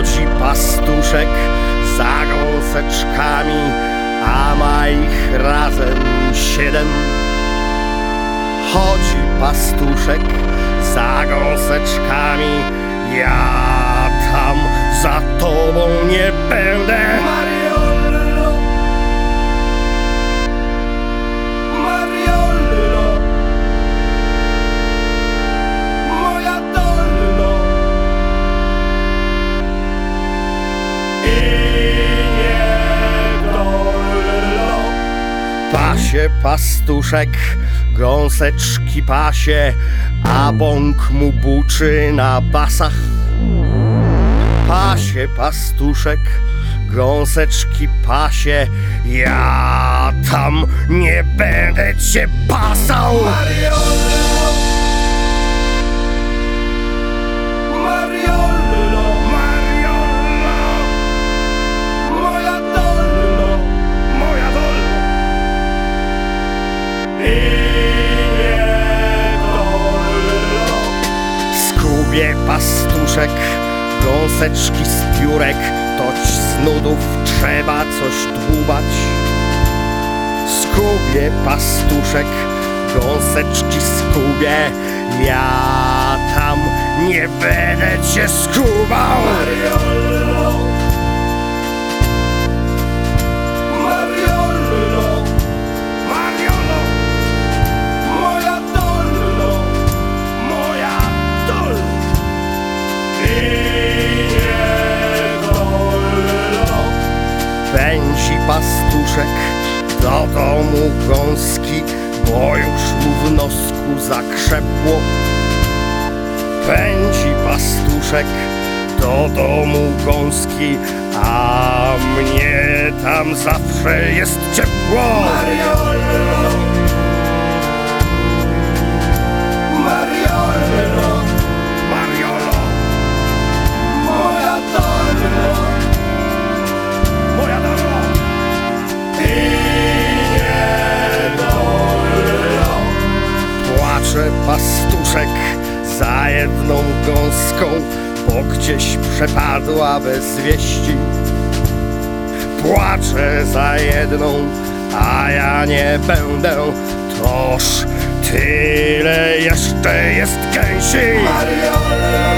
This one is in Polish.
Chodzi pastuszek za gąseczkami, a ma ich razem siedem. Chodzi pastuszek za gąseczkami, ja tam za tobą nie będę. Pasie pastuszek, gąseczki pasie, a bąk mu buczy na basach. Pasie pastuszek, gąseczki pasie, ja tam nie będę cię pasał. Mariollo Skubie pastuszek, gąseczki z piórek, toć z nudów trzeba coś dłubać. Skubie pastuszek, gąseczki skubie, ja tam nie będę cię skubał. Mariollo Pędzi pastuszek do domu gąski, bo już mu w nosku zakrzepło. Pędzi pastuszek do domu gąski, a mnie tam zawsze jest ciepło. Pastuszek za jedną gąską, bo gdzieś przepadła bez wieści. Płaczę za jedną, a ja nie będę, toż tyle jeszcze jest gęsi. Mariollo